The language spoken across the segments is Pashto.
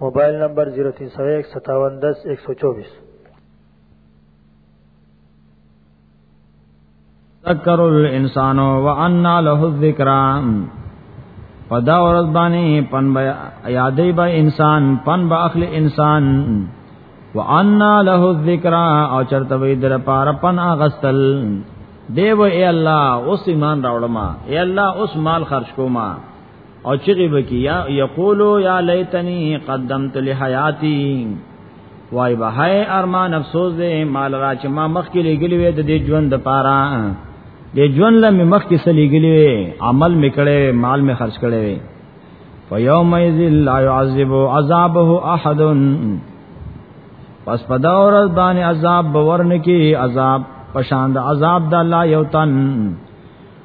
موبایل نمبر 03015710124 ذکر الانسان وانا له الذکر پدا ورځ باندې پن بیا یادې به انسان پن به اخلي انسان وانا له الذکر او چرته وی در پار پن اغستل دیو ای الله اوس ایمان راوړم ای الله اوس مال خرج کوما او چغي بکی یا یقولو یا لیتنی قدمت لحیاتی وای به هاي ارمان افسوس دې مال را چې ما مخ کې لګلې وې د دې ژوند د پاره دې ژوند لم مخ کې سلې ګلې وې عمل میکړې مال می خرج کړې وې فیوم یذل لا يعذب عذابه احد پس په دا ورځ باندې عذاب باور نه کې عذاب پشان د عذاب د الله یو تن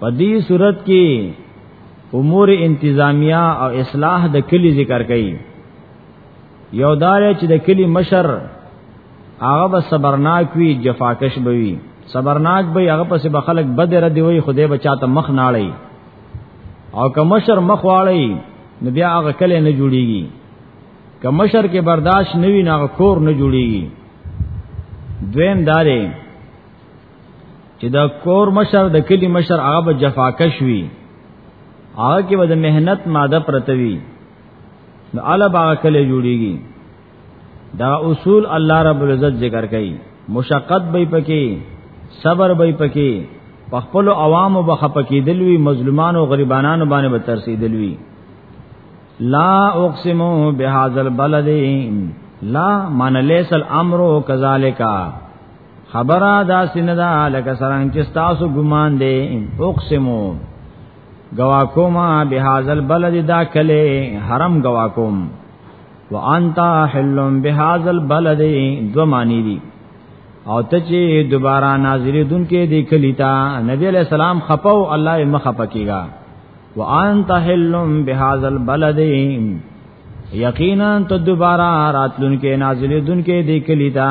په دې صورت کې امور انتظامیه او اصلاح د کلی ذکر کړي یو دار چې د کلی مشر هغه به صبرناک وي جفاکش به وي صبرناک به هغه پسې به خلک بد رد وي خدای به چاته مخ ناړي او که مشر مخ واړي نو بیا هغه کلی نه جوړيږي که مشر کې برداشت نوي نه کور نه جوړيږي دویم دارې چې دا کور مشر د کلی مشر هغه به جفاکش وي هغه کې به د مهنت ماده پرتوي نو الا باغ کله جوړیږي دا اصول الله رب العزت ذکر کوي مشقت به پکې صبر به پکې په خپل عوامو به خپکې دلوي مظلومانو غریبانو باندې به ترسیدلوي لا اقسم بهذا البلد لا من ليس الامر كذلك خبره دا سیندا لکه سرنګ چې تاسو ګمان دی اقسمو گوا کوما بهذا البلد دا کله حرم گوا کوم وانت حلم بهذا البلد دو معنی دي او ته چې دوباره ناظرې دن کې دی کلیتا نبی علیہ السلام خپاو الله یې مخه پکېګا وانت حلم بهذا البلد یقینا ته دوباره راتلون کې ناظرې دن کې دی کلیتا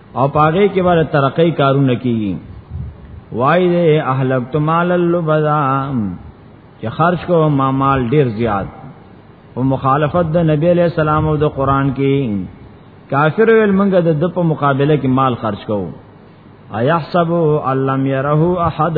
او پاګه کې باندې ترقې کارونه کیږي وای دې اهلک تمال اللبذا چې خرج کو ما مال ډیر زیات او مخالفت د نبی علیہ السلام او د قران کې کافر ویل منګه د د په مقابله کې مال خرج کوو ايحسب علم يره احد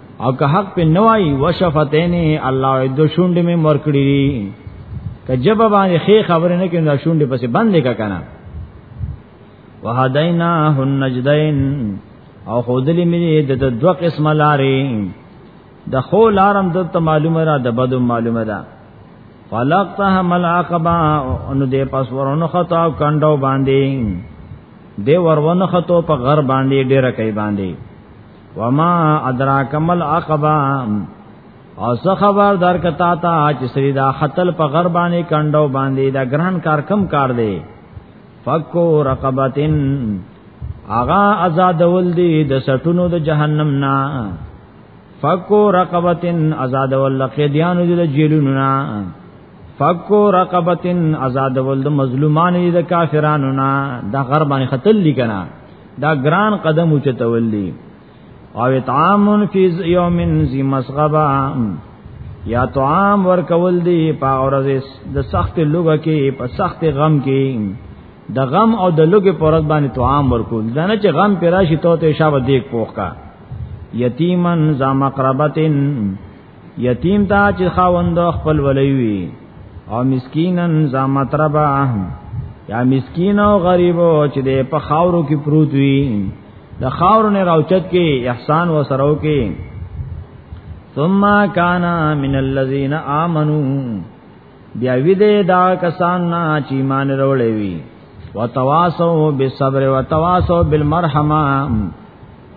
او که حق په نوای وشفتین الله د شوند می مر کړی که جب باندې خې خبره نه کیندا شوند پسې بندې کا کنه وهدینا هن نجدین او خودلی می د دوه قسم لارې د خو لارم د ته معلومه را د بدو معلومه ده فلقته مل عقبا ان دې پس ورونو خطا کندو باندې دې ورونو خطو په غر باندې ډېر کوي باندې وما ادراک مل عقبہ او څه خبر در کتا تا چې سری دا خطل په غر باندې کندو باندې دا ګران کار کم کار دی فکو رقبتن اغا آزادول دی د سټونو د جهنم نا فکو رقبتن آزادول لقیدانو د جیلونو نا فکو رقبتن آزادول د مظلومانو د کافرانو نا دا غر باندې خطل لیکنا دا ګران قدم اوچتول دي او اطعام فی یوم ذی مسغبا یا طعام ورکول دی په اورزه د سخت لوګه کې په سخت غم کې د غم او د لوګه پر ورځ باندې طعام ورکول دا نه چې غم پیرا شي ته ته شابه دیک پوخ کا یتیمن ذا مقربتن یتیم تا چې خاوند خپل ولې وي او مسکینن زامت ربا یا مسکین او غریب چې د په خاورو کې پروت وي د خاورو نه راوچت کې احسان و سرو کې ثم کان من الذين امنوا بیا وی دې دا کسان نه چې مان وروړې وی وتواسو بالصبر وتواسو بالمرحمه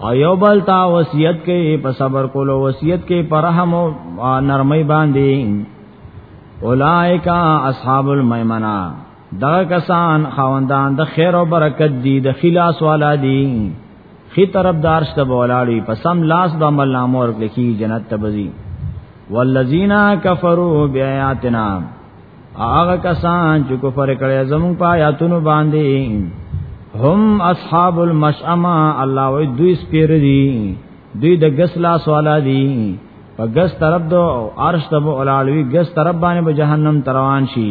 او یو بل تا وصیت کې په صبر کولو وصیت کې پر رحم او نرمۍ باندې اولائکا اصحاب المیمنه دا کسان خواندان د خیر او برکت دي د خلاص والا دي خي طرف دارش ته بولاړي په سم لاس د عمل نامو ورکړي کی جنت ته بزي والذین کفروا بیااتنا هغه کسان چې کفر کړي زموږ په آیاتونو باندې هم اصحاب المشأمه الله وی دوی سپیر دي دوی د غس لاس والا دي په غس طرف دو عرش ته بولاړي غس طرف باندې به جهنم تروان شي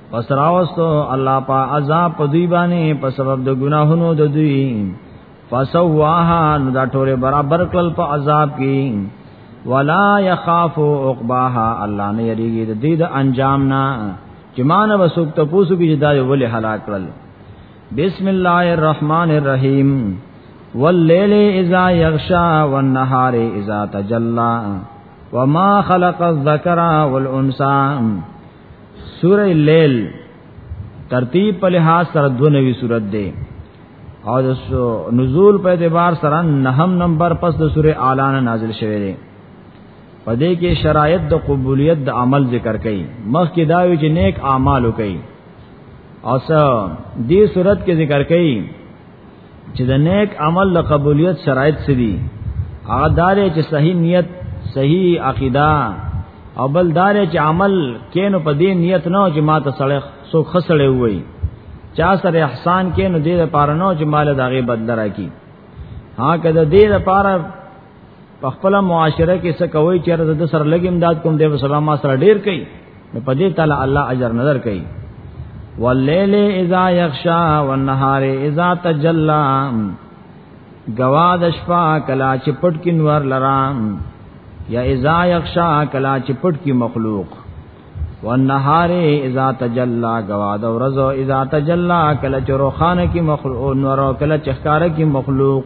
پس راوستو الله پا عذاب په دوی باندې په سبب د ګناهونو د دوی فسواها نو دا ټوله برابر کړل په عذاب کې ولا يخاف عقباها الله نه یریږي د دې د انجام نه چې مان وسوک ته پوسو کې دا یو ولې هلاک کړل بسم الله الرحمن الرحیم واللیل اذا یغشا والنهار اذا تجلا وما خلق الذکر والانثى سوره لیل ترتیب په لحاظ سره دو نوی سورت دی او د نزول په اعتبار سره نهم نمبر پس د سوره اعلان نازل شوه دی په دې کې شرایط د قبولیت د عمل ذکر کړي مخکې دا وی چې نیک اعمال وکړي او سره دې صورت کې ذکر کړي چې د نیک عمل د قبولیت شرایط څه دي هغه دار چې صحیح نیت صحیح عقیده او بل دار چې عمل کینو په دې نیت نه چې ما ته سړی سو خسړې وای چا سره احسان کینو دې لپاره نه چې مال دغه بدل راکی ها کده دې لپاره په خپل معاشره کې څه کوي چې رد د سره لګیم داد کوم دی سبا ما سره ډیر کوي نو په دې تعالی الله اجر نظر کوي واللیل اذا یغشا والنهار اذا تجلا گواد شپا کلا چې پټ کې نور لرام یا اذا یغشا کلا چې پټ کې مخلوق والنهار اذا تجلا گواد ورځ اذا تجلا کلا چې روخانه کې مخلوق نور کلا چې ښکارا کې مخلوق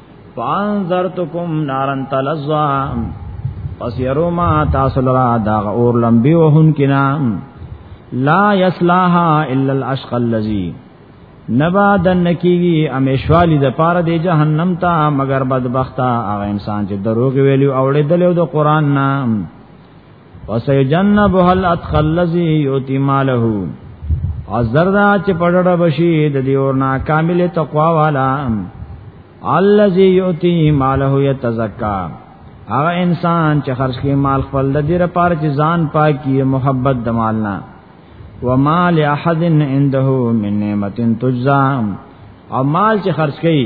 فانذرتکم نارن تلظا پس یرو ما تاسو لرا دا اور لمبي وهن کنا لا یصلاها الا الاشق الذی نبا دن کیږي امیشوالی د پاره د جهنم ته مگر بدبختا هغه انسان چې دروغ ویلی او اورېدل د قران نام وسيجنبها الاتقى الذي يؤتي ماله ازردا چې پړړه بشي د دې اور نا کامل تقوا والا الذي يؤتي ماله يتزكى هغه انسان چې خرج کې مال خپل د دې لپاره چې ځان پاکي محبت د مال نه وما لاحد عنده من نعمت تجزا او مال چې خرج کړي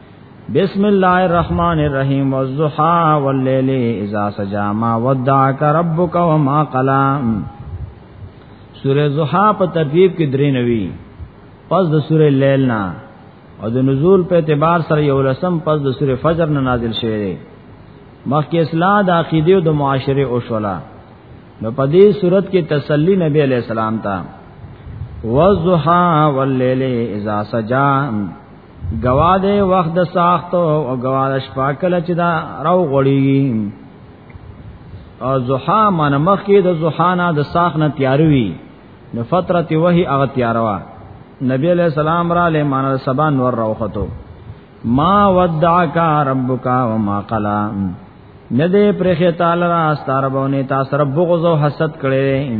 بسم الله الرحمن الرحیم والضحى والليل اذا سجى ما ودعك ربك وما قلى سوره ضحى په ترتیب کې درې نوي پس د سوره لیل نه او د نزول په اعتبار سره یو لسم پس د سوره فجر نه نازل شوی دی مخکې اصلاح د عقیده او د معاشره او شولا نو په دې صورت کې تسلی نبی علی السلام ته وضحا واللیل اذا سجا گواده وخت د ساخت او گواده شپه کله چې دا راو غړي او زحا من مخ کې د زحانا د ساخ نه تیاروي نو فترت وحی هغه تیاروا نبی علیہ السلام را له مان سبا نور راوخته ما ودعک ربک وما قلا ندې پرخه تعالی را ستاربونه تاسو رب غزو حسد کړي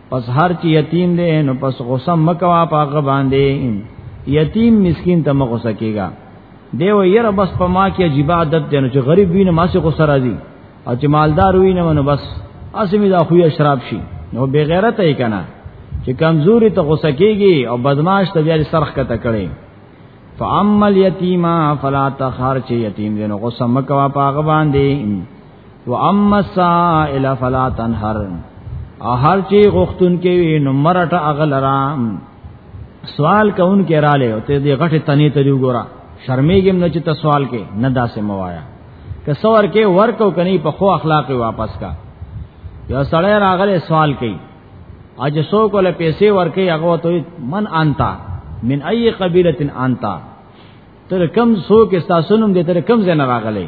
پس هر چې یتیم دی نو پس غصه مکوا پاغه باندې یتیم مسکین ته مغصه کیږي دیو یره بس په ما کې عجیب عادت دی نو چې غریب وینم ما سه غصه راځي او چې مالدار وینم نو بس اسمه دا خو شراب شي نو بے غیرت یې کنه چې کمزوري ته غصه کیږي او بدمعاش ته بیا سرخ کته کړي فاما الیتیما فلا تخر چې یتیم دینو غصه مکوا پاغه باندې و اما السائل فلا تنهر او هر چی غختون کې وي نو مرټه اغلرام سوال کون کې را لې او ته دې غټه تنې ته دی وګوره شرمېږم نه چې ته سوال کې نه داسې موایا که سوار کې ورکو کني په خو اخلاق واپس کا یا سړی راغله سوال کوي اج سو کوله پیسې ورکې هغه ته من انتا من ای قبیله انتا تر کم سو کې تاسو نوم دې تر کم ځای نه راغلي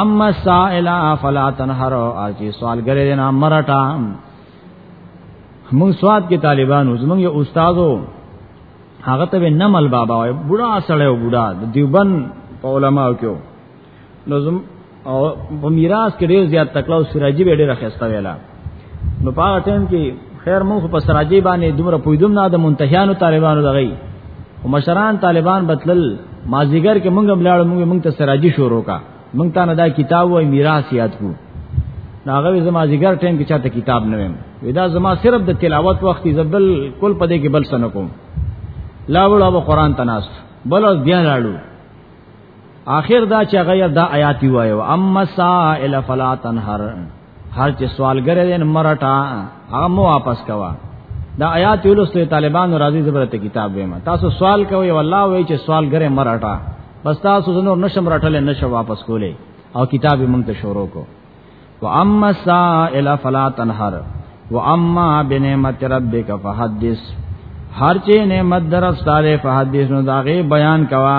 اما سائل فلا تنهر ارچی سوال غره نه مرټا موږ سواد کې طالبانو زموږ یو استادو هغه ته نمل بابا وای بوډا سړی و بوډا د دیوبند په علماو کې نو زم او په میراث کې ډیر زیات تکلاو سراجی به ډیر خسته ویلا نو په هغه ټیم کې خیر مونږ په سراجي باندې دومره پویدم نه د منتهیانو طالبانو دغی او مشران طالبان بتلل مازیګر کې مونږ بلاړ مونږ مونږ ته سراجي شروع کا مونږ ته نه دا کتاب وای میراث یاد کو ناغه زما زیګر ټیم کې چاته کتاب نه ویم ودا زما صرف د تلاوت وخت زبل کل پدې کې بل سن کوم لا وړو به قران تناس بل اوس بیا لاړو آخر دا چې غیر دا آیات وایو اما سائل فلا تنهر هر چې سوالګر دې مرټا هغه مو واپس کوا دا آیات ولستو طالبانو راضي زبرته کتاب وېما تاسو سوال کوي والله وای چې سوالګر مرټا بس تاسو نور نشم رټل نشم واپس کولې او کتاب موږ ته شروع کو واما سائل فلا تنهر واما بنعمت ربک فحدث هر چې نعمت درف ساله فحدث نو داغه بیان کوا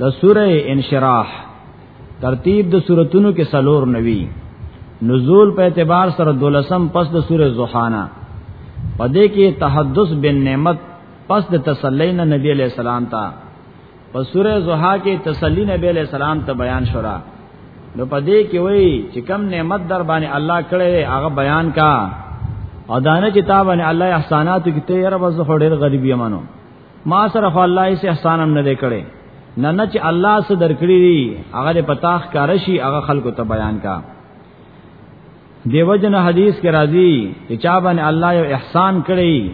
د سوره انشراح ترتیب د سوراتونو کې سلور نوي نزول په اعتبار سره دولسم پس د سوره زوحانا پدې کې تحدث بن نعمت پس د تسلین نبی علیہ السلام ته په سوره زوحا کې تسلی نبی علیہ السلام ته بیان شورا نو پدې کې وایي چې کم نعمت در باندې الله کړې هغه بیان کا او دانه کتاب باندې الله احسانات کې ته یې رب زه ډېر غریب یمنو ما سره خو الله یې احسان هم نه دی کړی نه نه چې الله سره درکړي دي هغه په تاخ کار شي هغه خلکو ته بیان کا دیو جن حدیث کې راځي چې چا باندې الله یو احسان کړی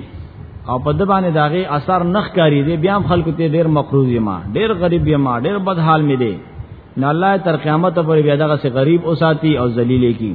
او په د باندې داغه اثر نخ کاری دی بیا خلکو ته ډیر مقروض یما ډیر غریب یما ډیر بد حال می دی نه الله تر قیامت پورې بیا دغه غریب اوساتی او ذلیل کی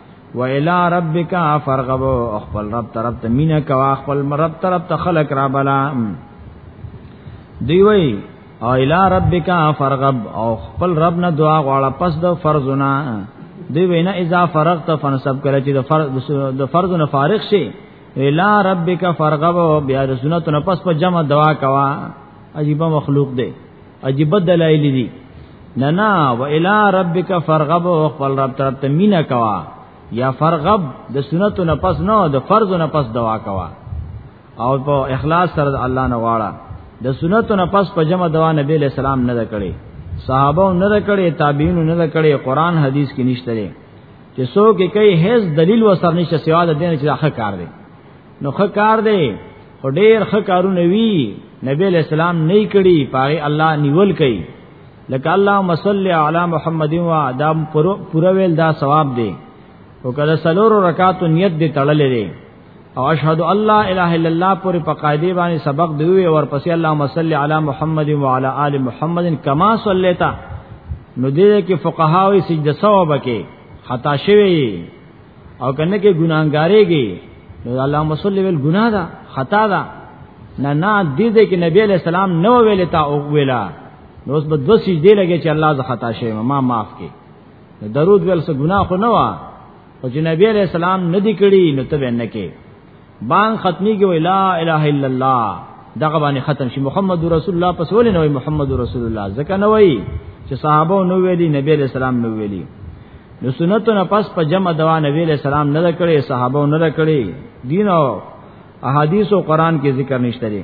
و الى ربک فرغب خپل رب طرف ته مینا کوا خپل رب طرف ته خلق را بلا دی وی او الى ربک فرغب او خپل رب نه دعا غواړه پس د فرضونه دی وینا اذا فرغت فنسب کړه چې د فرض د فرض نه فارغ شي الى ربک فرغب بیا د سنت نه پس په جمع دعا کوا عجیب مخلوق دی عجیب دلایل دي نه نه و الی ربک فرغب او خپل رب تر تمینا کوا یا فرغب د سنتو نه پس نه د فرض نه پس دوا کوا او په اخلاص سره د الله نه واړه د سنتو نه پس په جمع دوا نبی له سلام نه کړي صحابه نه کړي تابعین نه کړي قران حدیث کې نشته چې څوک کوي هیڅ دلیل وسر نشته سوا د دین چې حق کار دی نو خکار دی او ډیر خکارونه وی نبی علیہ السلام نه کړي پاره الله نیول کوي لکه الله مصلی علی محمد و ادم پورا ویل دا ثواب دی او کله سلور رکعات نیت دی تړلې دی او اشهد الله اله الا الله پر پقایدی باندې سبق دی وی اور پسې الله مصلی علی محمد و علی آل محمد کما صلیتا نو دې کې فقهاوی سجده ثواب کې خطا شوی او کنه کې ګناګارېږي نو الله مصلی ویل ګنا ده خطا ده نه نه دې دې کې نبی علی السلام نو ویل تا او ویلا نو اوس به دو سجدې لګي چې الله ز خطا شي ما معاف کړي درود ویل څه ګنا خو نه و او چې نبی علی السلام نه دی کړی نو ته به نه کې بان ختمي کې لا اله الا الله دغه باندې ختم شي محمد رسول الله پس ولې نه وي محمد رسول الله ځکه نه وي چې صحابه نو ویلي نبی علیہ السلام نو ویلي نو سنتو نه پس په جمع دوا نبی علیہ السلام نه کړي صحابه نه کړي دین او احادیث او قران کې ذکر نشته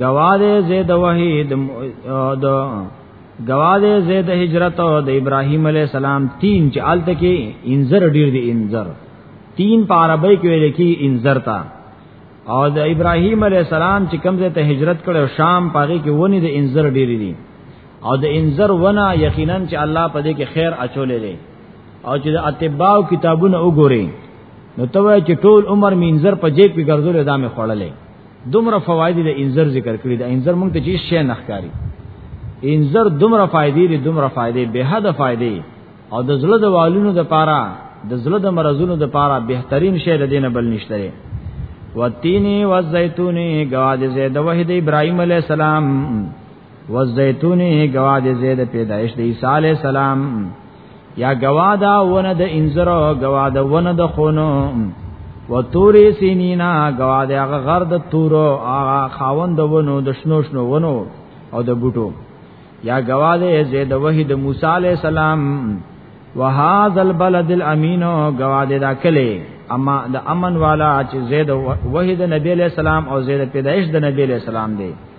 گواده زید وحید د گواده زید هجرت او د ابراهیم علی السلام تین چې الته کې انذر ډیر دی انذر تین په عربی کې ویل کې انذر تا او د ابراهیم علی السلام چې کمزه ته هجرت کړو شام پاږي کې ونی د انذر ډیر دی او د انذر ونه یقینا چې الله په دې کې خیر اچولې دی او چې د اتباو کتابونه وګوري نو ته چې ټول عمر مینځر په جیب کې ګرځول دا مې خوړلې دومره فواید د انذر ذکر کړی د انذر مونږ ته چیز شي نه ښکاری انذر دومره فائدې دي دومره فائدې به حد فائدې او د زړه د والونو د پاره د زړه د مرزونو د پاره بهترین شی د دینه بل نشته و تینی و زیتونی گواد زید وحید ابراهیم علیہ السلام والزيتونه گواد زید پیدائش د عیسی علی السلام یا گوادا ونه د انزرو گوادا ونه د خونو و توری سینینا گواد هغه غر د تورو هغه خاوند ونو د شنو شنو ونو او د بوټو یا گواد زید وحید موسی علی السلام وهذا البلد الامین گواد دا کله اما د امن والا چې زید وحید نبی علیہ السلام او زید پیدائش د نبی علیہ السلام دی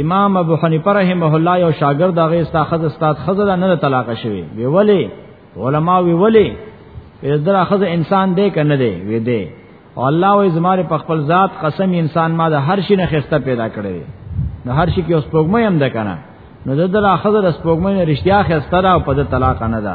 امام ابو حنیفه رحمه الله یو شاګرد هغه استا خزه استاد خزه نه طلاق شوی وی ولی علما وی ولی دغه خزه انسان دی کنه دی وی دی او الله وی زماره په خپل ذات قسم انسان ما د هر شي نه خسته پیدا کړی نو هر شي کې اوس پوګمې هم ده کنه نو دغه خزه د سپوږمۍ نه رښتیا خسته را او په طلاق نه ده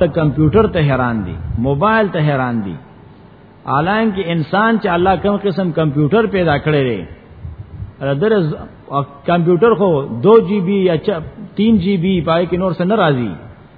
ته کمپیوټر ته حیران دي موبایل ته حیران دي الان کې انسان چې الله کوم قسم کمپیوټر پیدا کړی دی در کمپیوټر خو 2 جی بی یا 3 جی بی پای کې نور څه ناراضي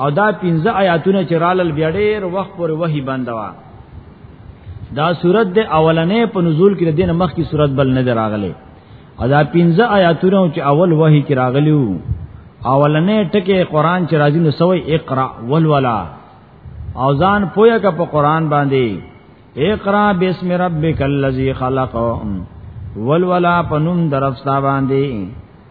او دا پنځه آیاتونه چې رالل بیا ډېر وخت پورې وਹੀ بند وا دا صورت د اولنې په نزول کې د دین مخ کی صورت بل نه راغله او دا پنځه آیاتونه چې اول وਹੀ کې راغلی وو اولنې ټکه قران چې راځي نو سوې اقرا ولولا او ځان پویا کا په قران باندې اقرا بسم ربک الذی خلق ولولا پنوم درفتا باندې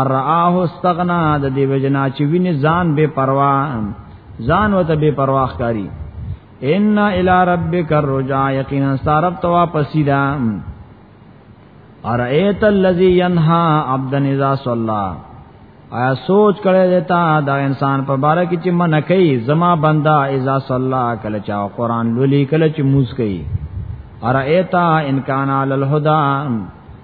ارعاه استغنا د دې وجنا چې ویني ځان بے پروا ځان وته بے پروا ښکاری ان الى ربک الرجا یقینا سارب تو واپس دا ارایت الذی ینها عبدا اذا صلى آیا سوچ کړی دیتا دا انسان په باره کې چې من کوي زما بندا اذا صلى کله چا قران لولي کله چې موس کوي ارایتا ان کان علی الهدى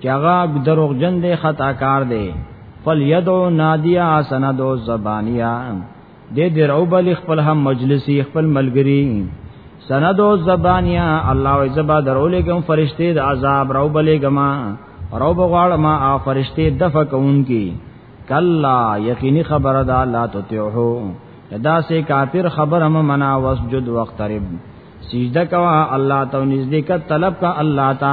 چې هغه دروغجن دی خطا کار دی فل یدو نادیا سندو زبانیا دې درو بل خپل هم مجلسی خپل ملګری سندو زبانیا الله او زبا درولې کوم فرشته د عذاب رو بلې ګما رو بغواړه ما ا فرشته دفع کوونکی کلا یقینی خبره ده لا تطیعو دا سه کافر خبر هم منا وسجد وقترب سجده کوا الله تو نزدې کا طلب کا الله تا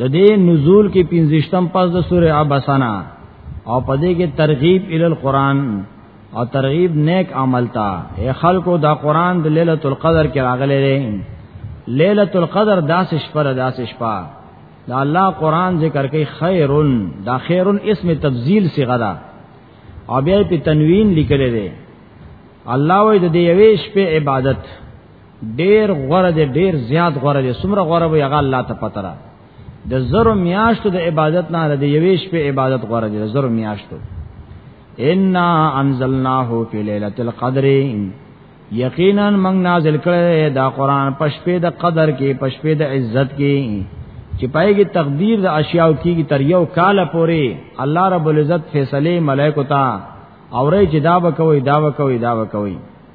د دې نزول کې پنځشتم پس د سوره ابسنا او پدې کې ترغیب ال القران او ترغیب نیک عمل تا اے خلکو دا قران د ليله القدر کې راغلي دي ليله القدر داس شپه داس شپه دا الله قران ذکر کوي خیرن دا خیرن اسم تبذیل صيغه ده او بیا په تنوین لیکل دي الله وې د دې یوې شپې عبادت ډیر غره دې ډیر زیات غره دې سمره غره وي هغه الله ته پتره د زرو میاشتو د عبادت نه د یویش په عبادت غره دې زرو میاشتو ان انزلناه فی ليله القدر یقینا موږ نازل کړی دا قران پشپې د قدر کې پشپې د عزت کې چې پایږي تقدیر د اشیاء کېږي تر یو کال پورې الله رب العزت فیصله ملائکه تا اورې چې دا وکوي دا وکوي دا وکوي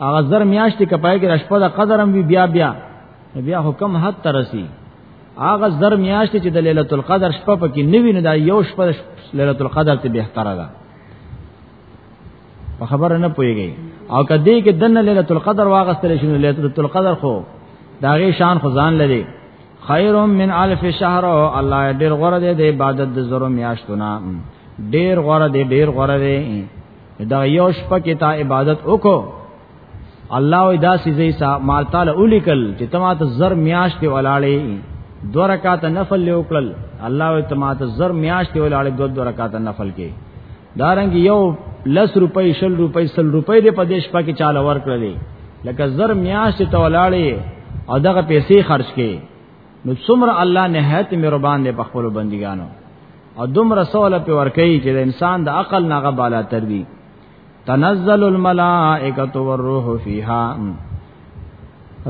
هغه زر میاشتې کپای کې رشپه د قدرم وی بیا بیا بیا حکم حد ترسي هغه زر میاشتې چې د ليله القدر شپه پکې نوی نه دا یو شپه ليله القدر ته به تر ده په خبره نه پويږي او کدی کې دنه ليله القدر واغستل شنو ليله القدر خو داغه شان خو ځان لري خیر من الف شهر او الله ډیر غره دی د عبادت د زرو میاشتونه ډیر غره دی ډیر غره دی دا یو شپه کې تا عبادت وکړو الله وی دا سیزې سا مال تعالی اولیکل چې تما ته زر میاشتې ولاړې دو رکعات نفل لیوکل الله وی تما ته زر میاشتې ولاړې دو دو رکعات نفل کې دارنګ یو لس روپۍ شل روپۍ سل روپۍ دې په دیش پکې چاله ورکړلې لکه زر میاشتې ته ولاړې او دغه پیسې خرج کې نو څومره الله نهایت مهربان دی په خپل بندګانو او دوم رسول په ورکی چې د انسان د عقل ناغه بالا تر دی تنزل الملائکه والروح فیها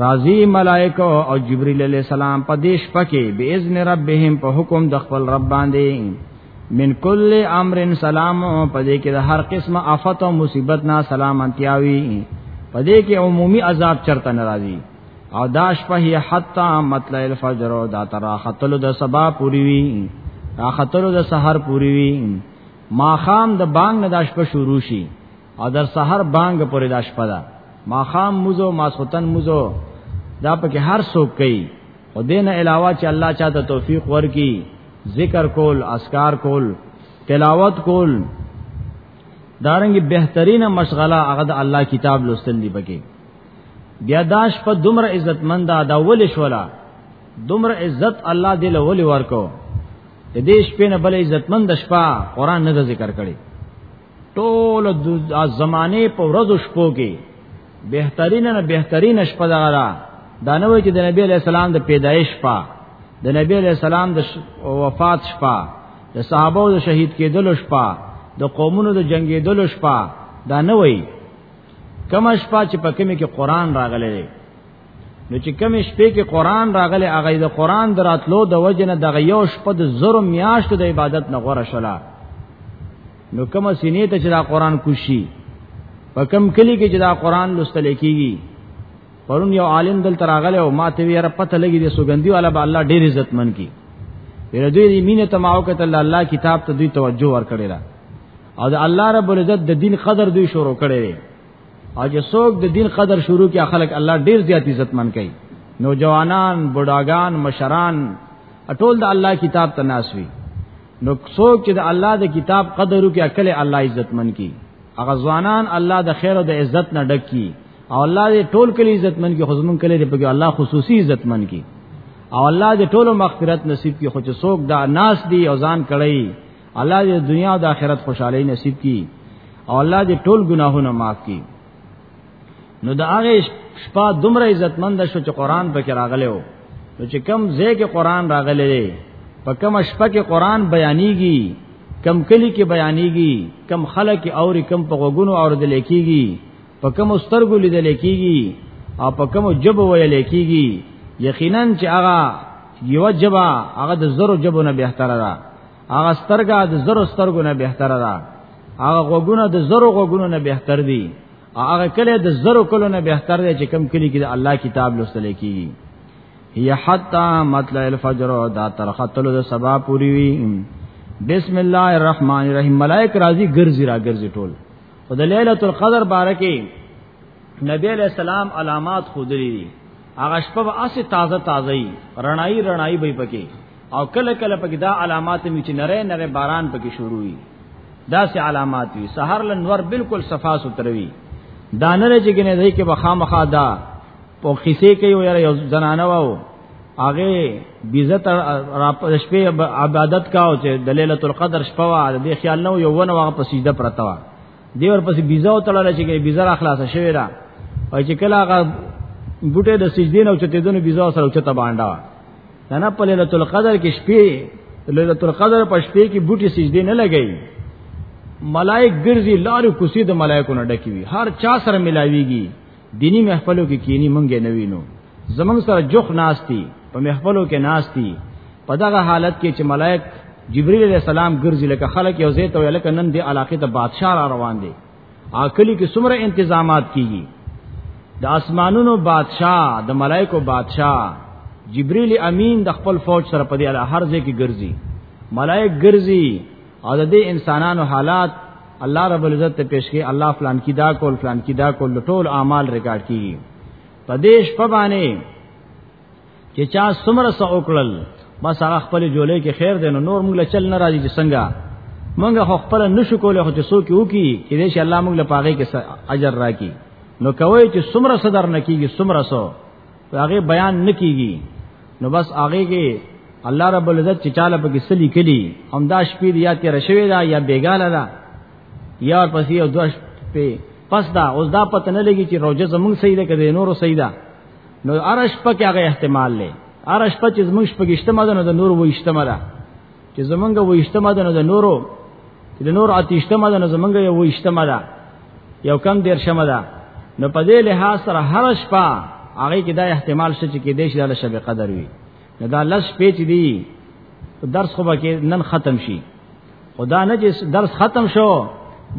راضی ملائکه او جبرئیل علیہ السلام په دیش پکې به اذن ربهم په حکم د خپل رب باندې من کل امر سلام په دې کې د هر قسمه آفت او مصیبت نه سلام انتیاوی په دې کې عمومي عذاب چرته ناراضي او دا شپه هي حتا مطلع الفجر او دا تر خطلو د سبا پوری وی دا خطلو د سحر پوری وی ما خام د بانګ نه د شپه شروع شي او در سحر بانګ پورې د شپه ده ما خام مزو ما سوتن مزو دا پکې هر څوک کوي او دین علاوه چې الله چاته توفیق ورکي ذکر کول اسکار کول تلاوت کول دارنګ بهترینه مشغله هغه د الله کتاب لوستل دی پکې بیا داش په دمر عزت مند دا ول شولا دمر عزت الله دې له ول ورکو د دې شپې نه بل عزت مند شپه قران نه ذکر کړي ټول د زمانه په ورځو شپو کې بهترین نه بهترین شپه دا را دا نه وای چې د نبی علی السلام د پیدایش شپه د نبی علی السلام د وفات شپه د صحابه د شهید کېدلو شپه د قومونو د جنگېدلو شپه دا نه وای کوم شپه چې په کومه کې قران راغلی دی نو چې کوم شپه کې قران راغلی هغه د قران دراتلو د وجه نه دغه یو شپه د زرو میاشتو د عبادت نه غوړه شله نو کوم سینې ته چې دا قران کوشي په کوم کلی کې چې دا قران لوستل کیږي پرون یو عالم دل تراغله او ماته وی رب پته لګی دی سوګندی والا به الله ډیر عزت من کی ور دوی مینه تماو کته الله کتاب ته دوی توجه ور کړی او د الله رب العزت د دین قدر دوی شروع کړي دي او چې څوک د دین قدر شروع کړي خلک الله ډیر زیات عزت من کوي نوجوانان بډاګان مشران ټول د الله کتاب ته ناسوي نو څوک چې د الله د کتاب قدر وکړي اکل الله عزت من کوي هغه ځوانان الله د خیر او د عزت نه ډک کی او الله دې ټول کلی عزت من کی خزمون کلی دې په الله خصوصي عزت من کی او الله دې ټول مغفرت نصیب کی خو چې څوک دا ناس دی او ځان کړی الله دې دنیا او د آخرت خوشحالي نصیب کړي او الله دې ټول ګناهونه معاف کړي نو د هغه شپه دومره عزتمند شو چې قران پکې راغلی و نو چې کم ځای کې قران راغلی دی په کم شپه کې قران بیانېږي کم کلی کې بیانېږي کم خلک اوري کم په غوګونو اوردل کېږي په کم سترګو لیدل کېږي او په کم جب ویل کېږي یقینا چې هغه یو جبا هغه د زرو جبونه بهتره ده هغه سترګه د زرو سترګو نه بهتره ده هغه غوګونه د زرو غوګونو نه بهتر دي هغه کله د زرو کلو نه بهتر دی چې کم کلی کې د الله کتاب لوستل کیږي هي حتا مطلع الفجر دا تر خطلو د سبا پوری وی بسم الله الرحمن الرحیم ملائک راضی ګرځي را ګرځي ټول خو د ليله القدر بارکه نبی علیہ السلام علامات خودلی دي هغه شپه به اسه تازه تازه رڼای رڼای به پکې او کله کله پکې دا علامات می چې نری نری باران پکې شروع وي دا سه علامات وي سحر لنور بالکل صفا ستروي دا نه لږه کې نه دی کې بخامخا دا په خسې کې یو یو زنانه وو هغه بیزت را شپې عبادت کاو چې د ليله القدر شپه وا د خیال نو یو ونه واغ په سجده پرتا وا دی ور پسې بیزه او تړل چې کې بیزه را خلاص شوی را او چې کله هغه بوټه د سجدې نو چې تدونه بیزه سره چته باندې نه په ليله القدر کې شپې ليله القدر په شپې کې بوټي سجدي نه لګي ملائک ګرځي لارو کوسي د ملائکو نه ډکی وي هر چا سره ملاويږي دینی محفلو کې کینی مونږه نه وینو زمنګ سره جوخ ناشتي په محفلو کې ناشتي په دغه حالت کې چې ملائک جبريل عليه السلام ګرځي لکه خلک یو ځای ته لکه نن دی علاقه ته بادشاہ را روان دي اکلی کې څومره انتظامات کیږي د اسمانونو بادشاہ د ملائکو بادشاہ جبرئیل امین د خپل فوج سره په دې اړه هر ځای کې ګرځي ملائک ګرځي او د دې انسانانو حالات الله رب العزت ته پیش کړي الله فلان کی دا کول فلان کی دا کول ټول اعمال ریکارډ کیږي په دې شپه باندې چې چا سمره سو وکړل بس هغه خپل جولې کې خیر دینو نور موږ له چل نه راځي چې څنګه موږ خو خپل نشو کولای خو چې څوک یو کی چې دې الله موږ له پاره کې اجر راکړي نو کوي چې سمره صدر نکیږي سمره سو هغه بیان نکیږي نو بس هغه کې الله رب العزت چې چاله په کې سلی کړي هم دا شپې یا تیر شوی دا یا بیګاله دا یا پسې او دوه شپې پس دا اوس دا پته نه لګي چې روزه زمونږ صحیح ده کده نورو صحیح ده نو ارش پکې هغه احتمال لې ارش په چې زمونږ شپږشتمه ده نو د نور وېشتمه ده چې زمونږ وېشتمه ده نو د نورو چې د نور اتیشتمه ده نو زمونږ یو وېشتمه ده یو کم دیر شمه ده نو په دې لحاظ سره هر شپه هغه کې دا احتمال شته چې کې دیش د شب قدر وي دا لس پیچ دی درس خو بکې نن ختم شي خدا نه چې درس ختم شو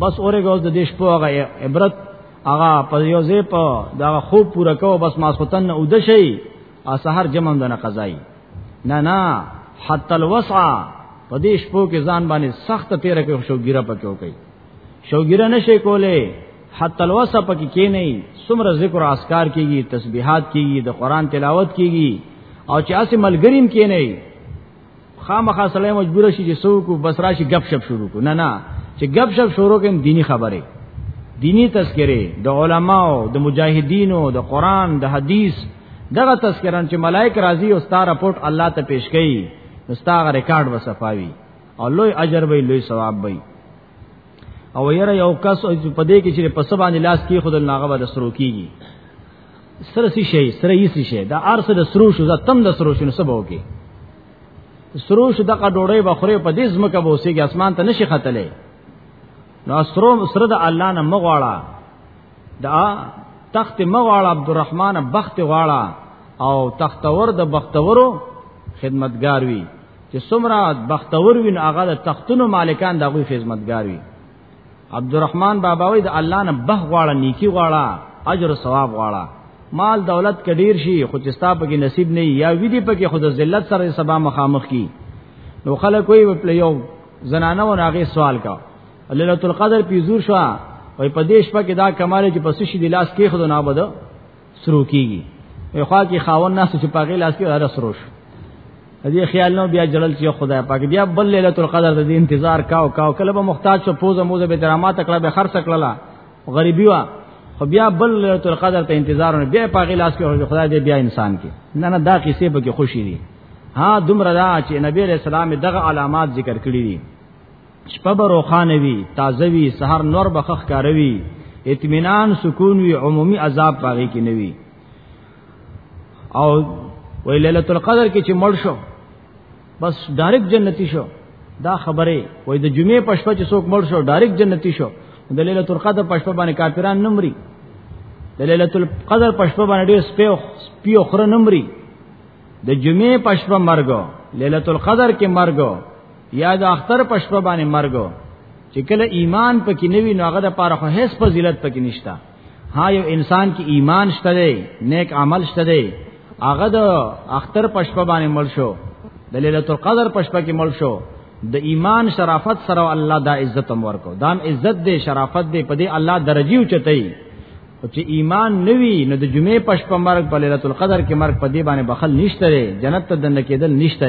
بس اورګه اوس د دیش په هغه عبرت هغه په یو ځای په دا خوب پورا کو بس ماسوتن او د شي او سحر جمع دنه قضای نه نه حتی الوسع په دیش په کې ځان باندې سخت تیر کې شو ګیره پکې وکي شوګیره نشي کوله حتی الوسه پکې کې نه سمره ذکر او اسکار کیږي تسبیحات کیږي د قران تلاوت کیږي او چې اسې ملګریم کې نه خامخا سړی مجبور شي چې څوک بس راشي غب شپ شروع کو نه نه چې غب شپ شروع کین دینی خبره دینی تذکره د علماو د مجاهدینو د قران د حدیث دغه تذکران چې ملائک راضی او ستاره پورت الله ته پیش کړي نو ستاره ریکارډ وسفاوي او لوی اجر به لوی ثواب به او یره یو کس په دې کې چې په سبا باندې لاس کې خود ناغه به سرو کیږي سره سی شي سره یې سی شي دا ارسه د سرو شو تم د سرو شنو سبا وکي سرو شو دغه ډوړې بخره په دې زمکه به اوسېږي اسمان ته نشي ختلې نو سرو سره د الله نه مغواړه دا تخت مغواړه عبدالرحمن بخت غواړه او تختور د بختورو خدمتگار وي چې څومره بختور وین هغه د تختونو مالکان د غوی خدمتګار وي عبدالرحمن بابا وی د الله نه بخ غواړه نیکی غواړه اجر ثواب غواړه مال دولت کډیر شي خو چې ستا پکې نصیب نه یا وی دی پکې خود ذلت سره سبا مخامخ کی نو خلک وی په یو زنانه و ناغه سوال کا ليله القدر پی زور شو وای په دیش پکې دا کمال چې پس شي د لاس کې خود نه بده سرو کیږي وي خو کې خاون ناس چې پاګې لاس کې را سرو شو دې خیال نو بیا جړل چې خدای پاک بیا بل ليله القدر د انتظار کاو کاو کله به محتاج شو پوزه موزه به درامات کړه به خرڅ کړه غریبي وا خو بیا بل ليله القدر ته انتظار نه بیا پاګې لاس کې خدای دې بیا انسان کې نه نه دا قصې به کې خوشي دي ها دومره دا چې نبی رسول الله دغه علامات ذکر کړی دي شپه به روخانه وي تازه وي سحر نور به خخ کاروي اطمینان سکون وي عمومي عذاب پاږي کې نوي او وی ليله القدر کې چې مړ شو بس ډایرک جنتی شو دا خبره وای د جمعې پښپا چې څوک مړ شو ډایرک جنتی شو د ليله القدر پښپا باندې کافران نمرې د ليله القدر پښپا باندې ډېر سپیو سپیو خره نمرې د جمعې پښپا مرګو ليله القدر کې مرګو یا د اختر پښپ باندې مرګ چې کله ایمان پکې نوي نو هغه د پاره خو هیڅ فضیلت پکې نشتا ها یو انسان کې ایمان شته دی نیک عمل شته دی هغه د اختر پښپ باندې مل شو د ليله القدر پښپ کې مل شو د ایمان شرافت سره الله دا عزت هم ورکو دا هم عزت دی شرافت دی په دې الله درجی او چتای او چې ایمان نوي نو د جمعې پښپ مرګ په ليله القدر کې مرګ په دې باندې بخل نشته جنت ته دنه کېدل نشته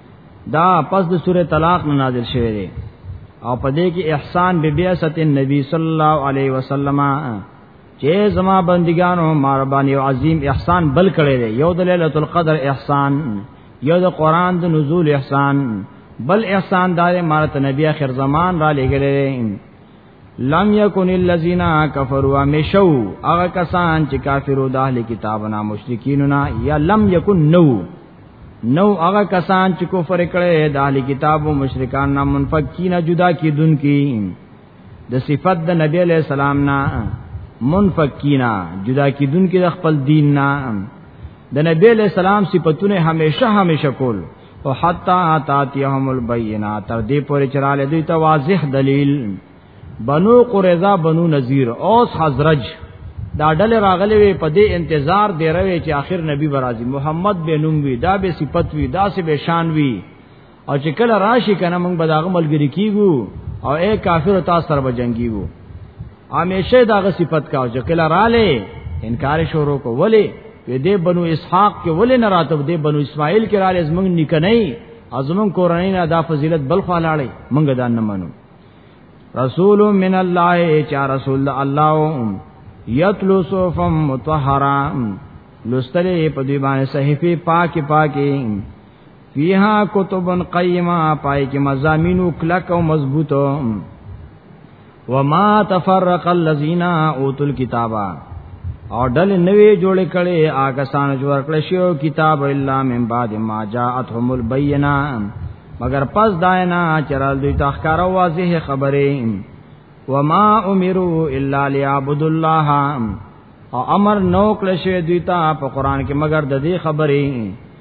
دا پس د سوره طلاق نه نازل شوی دی او په دې کې احسان به بیا ست نبی صلی الله علیه وسلم چې زما بندګانو ما ربانی عظیم احسان بل کړی دی یو د ليله القدر احسان یو د قران د نزول احسان بل احسان دار مارت نبی اخر زمان را لګلې لم یکن الذین کفروا مشو هغه کسان چې کافرو د اهل کتاب نه مشرکین نه یا لم یکن نو نو هغه کسان چې کفر کړي د اهل کتاب او مشرکان نه منفکین جدا کیدون کی د صفت د نبی علیہ السلام نه منفکینا جدا کیدون کی د خپل دین نه د نبی علیہ السلام صفاتونه همیشه همیشه کول او حتا تاتيهم البينات تر دې پورې چراله دوی ته واضح دلیل بنو قریظه بنو نذیر اوس حضرج دا ډل راغلی وي په دې انتظار دی روي چې آخر نبی برازي محمد به نوم وي دا به صفت وي دا سه به شان وي او چې کله راشي کنه موږ به دا غمل ګری کیګو او اے کافر تاسو سره به جنگیګو همیشه دا غ صفت کاو چې کله رااله انکار شروع کو ولی وی دې بنو اسحاق کې ولی نه راته دې بنو اسماعیل کې رااله زمنګ نکنه ازمن کورنۍ نه دا فضیلت بل خو لاړې منګ دا نه منو رسول من الله چا رسول الله یتلو صوفم مطهرا لستلې په دې باندې صحیفه پاکي پاکي فیها کتب قیمه پای کې مزامینو کلک او مضبوطو وما تفرق الذین اوتل کتابا او ډل نوې جوړ کړي هغه سان جو ورکړ شو کتاب الا من بعد ما جاءتهم البینا مگر پس داینا چرال دوی تخکار واضح خبره وما امروا الا ليعبدوا الله او امر نو کړ شوی دوی ته په قران کې مگر د دې خبرې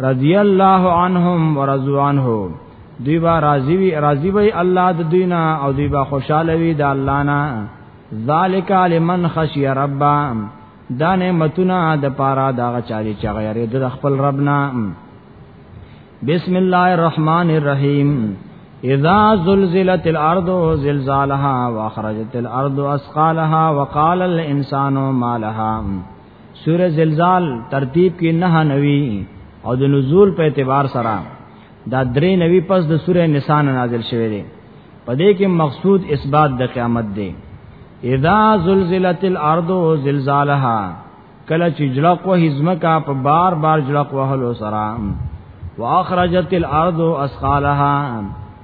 رضی الله عنهم ورضوا عنه دوی با راضی وی راضی وی الله د دوی نه او دوی با خوشاله وی د الله نه ذالک لمن خشی ربا دا نعمتونه د پاره دا چاري چې غیر د خپل رب نه بسم الله الرحمن الرحیم اذا زلزلت الارض زلزالها واخرجت الارض اسقالها وقال الانسان ما لها سوره زلزال ترتیب کې نه نوي او د نزول په اعتبار سره دا درې نوي پس د سوره نساء نازل شوه دی په دې کې مقصود اثبات د قیامت دی اذا زلزلت الارض زلزالها کله چې جلق و حزمکا په بار بار جلق وهلو سره واخرجت الارض اسقالها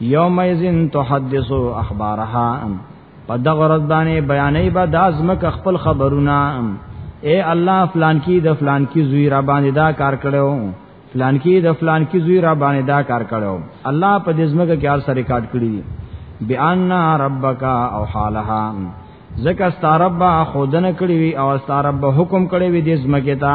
یوم یزن تحدث اخبارها په دغه ورځ باندې بیانې به د ازمک خپل خبرونه اے الله فلان کی د فلان کی زوی را باندې دا کار کړو فلان کی د فلان کی زوی را باندې دا کار کړو الله په دې ازمک کې هر سره ریکارډ کړی دی بیان ربک او حالها زکه ستارب خودنه کړی وی او ستارب حکم کړی وی د ازمک ته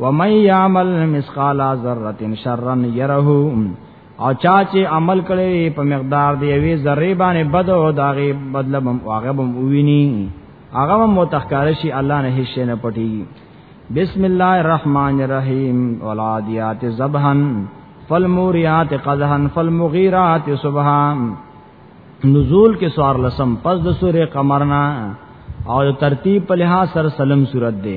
ومن يعمل مثقال ذره شرا يره او چا چې عمل کړي په مقدار دی وی ذره باندې بد او داغه بدلب واغه بم ویني هغه متخکار شي الله نه هیڅ نه پټي بسم الله الرحمن الرحیم والعادیات ذبحا فالموریات قدحا فالمغیرات صبحا نزول کې سوار لسم پس د سورې قمرنا او ترتیب په لحاظ سره سلم صورت ده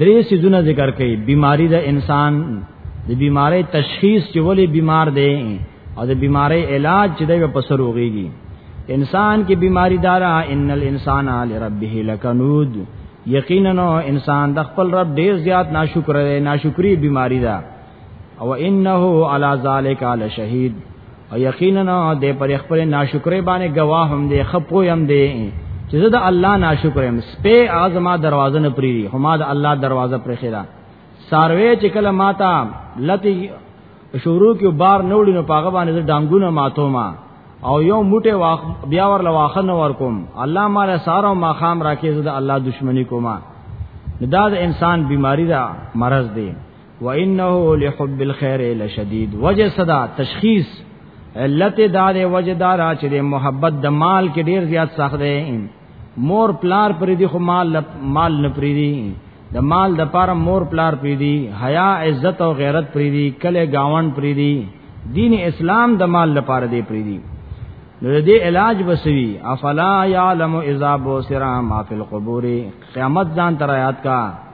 درې سيزونه ذکر کړي بیماری د انسان د بیماری تشخیص چې ولی بیمار دی او د بیماری علاج چې دی په سر وږيږي انسان کې بیماری دارا ان الانسان لربه لکنود یقینا انسان د خپل رب ډیر زیات ناشکر دی ناشکری بیماری ده او انه علی ذلک علی شهید او یقینا د پر خپل ناشکرې باندې گواه هم دی خپو هم دی چې زه د الله ناشکر يم سپه اعظم دروازه نه پری هما د الله دروازه پرې خیره ساروی چې کله ماتا لتی شروع کې بار نوړي نو پاغه باندې ډنګونه ماتو ما او یو موټه واخ بیا ور لواخه نو ور کوم الله مال سارو ما خام راکې زه د الله دشمنی کوما دا د انسان بیماری دا مرض دی وانه لحب الخير لشديد وجه صدا تشخيص علت دار وجه دار چې د محبت د مال کې ډیر زیات سخت دی مور پلار پر دې خو مال مال نه پری دی د مال د پاره مور پلار پری دی حیا عزت او غیرت پری دی کله گاون پری دی دین اسلام د مال لپاره دی پری دی نو دې علاج بسوي افلا يعلم اذا بوسرا ما في القبور قیامت ځان تر آیات کا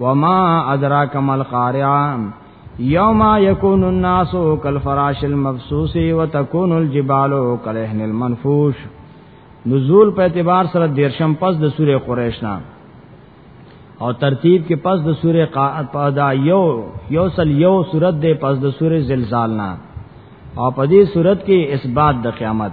وما ادراک مل قارعه یوم یکون الناس کالفراش المبسوس وتكون الجبال کالهن المنفوش نزول په اعتبار سره دیرشم پس د سوره قریش نه او ترتیب کې پس د سوره قائد پادا یو یو سل یو صورت دی پس د سوره زلزال نه او په دې صورت کې اثبات د قیامت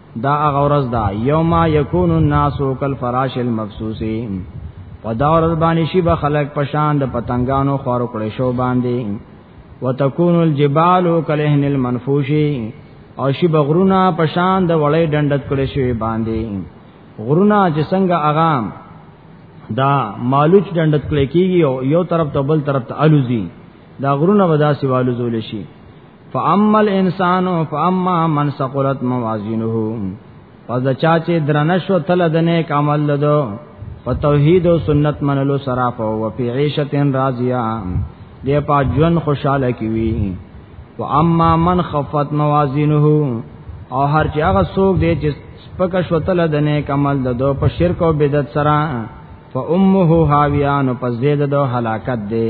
دا هغه ورځ ده یوم یکون الناس کالفراش المبسوس په دا ورځ باندې شی به خلق پشان د پتنګانو خورو کړې شو باندې وتكون الجبال کلهن المنفوش او شی به غرونه پشان د وړې ډندت کړې شو باندې غرونه چې څنګه اغام دا مالوچ ډندت کړې کیږي او یو طرف ته بل طرف ته الوزي دا غرونه ودا سیوالو زول شي فاما الانسان فاما من ثقلت موازینه پس د چا چې درنه شو تل د نیک عمل لدو په توحید او سنت منلو سره او په عیشت راضیه دی په ژوند خوشاله کی وی و اما من خفت موازینه او هر چې هغه څوک دی چې سپک شو تل د نیک عمل لدو په شرک او بدعت سره فامه هاویان پس دې د هلاکت دی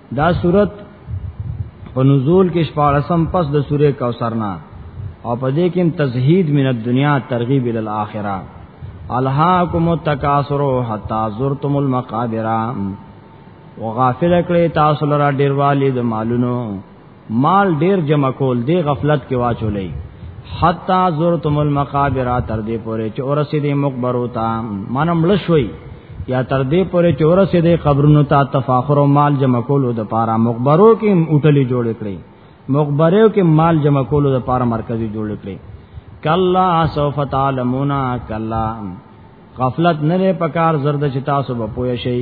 دا صورت په نزول کې شپارسم پس د سوره کوثر نه او په دې کې تزهید من الدنیا ترغیب ال الاخره الهاکم التکاثر حتا زرتم المقابر وغافل کړي تاسو لرا ډیروالی د مالونو مال ډیر جمع کول دی غفلت کې واچولې حتا زرتم المقابر تر دې پورې چې اورسې دې مقبرو تا منم لشوي یا تر دې پورې چې اورسې دې قبرونو تا تفاخر او مال جمع کولو د پاره مقبرو کې اوټلې جوړ کړې مقبرو کې مال جمع کولو د پاره مرکزي جوړ کړې کلا سوف تعلمون کلا غفلت نه پکار زرد چې تاسو به پوه شئ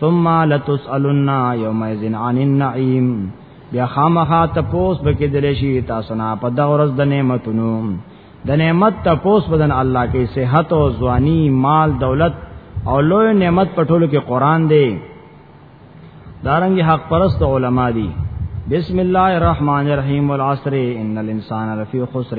ثم لتسالن يومئذ عن النعيم بیا خامخا تپوس بکې دلې شي تاسو نه په دا ورځ د نعمتونو د نعمت تپوس بدن الله کې صحت او ځواني مال دولت او لوی نعمت پټولو کې قران دی دارنګ حق پرست علما دي بسم الله الرحمن الرحیم والعصر ان الانسان لفی خسر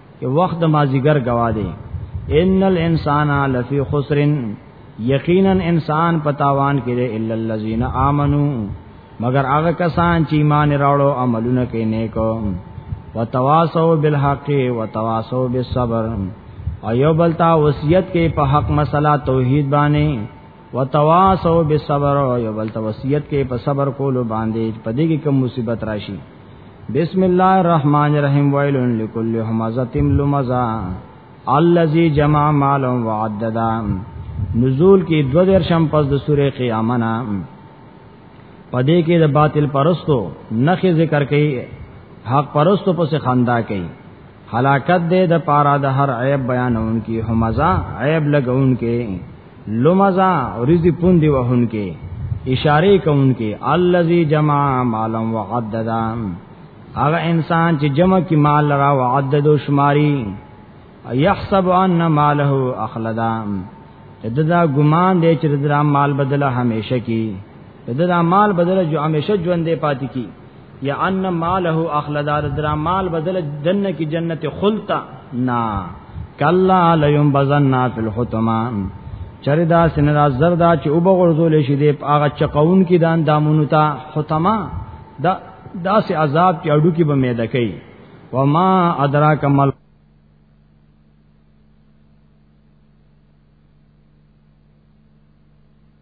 چې وخت د مازیګر گوا دی ان الانسان لفی خسر یقینا انسان پتاوان کې دی الا الذین آمنو مگر هغه کسان چې ایمان راوړو عملونه کوي نیکو وتواصو بالحق وتواصو بالصبر او یو بل تا وصیت کې په حق مسله توحید باندې وتواصو بالصبر او یو بل تا وصیت کې په صبر کولو باندې په دې کې کوم مصیبت راشي بسم الله الرحمن الرحیم ویل لكل همزه لمزه الذي جمع مال وعددا نزول کې دو درشم پس د سوره قیامه نا پدې کې د باطل پرستو نخې ذکر کوي حق پرستو پس خندا کوي هلاکت دې د پاره د هر عیب بیانون کې همزا عیب لګون کې لمزا ورزي پوندې وهون کې اشاره کوون کې الذي جمع مالا وعددا هغه انسان چې جمع کې مال را وعدد او شماري يحسب ان ماله اخلدا ددا ګمان دې چې ددا مال بدله همیشه کې د دا مال بدل جو همیشه ژوند پاتې کی یا ان ماله اخلدار در مال بدل دن کی جنت خلتا نا کلا لیم بزننا فی الحتما چر دا سنرا زردا چې او بغرزول شي د هغه چقون کې دان دامونو ته حتما دا داسې عذاب چې اډو کې به میده کوي وما ادراک مل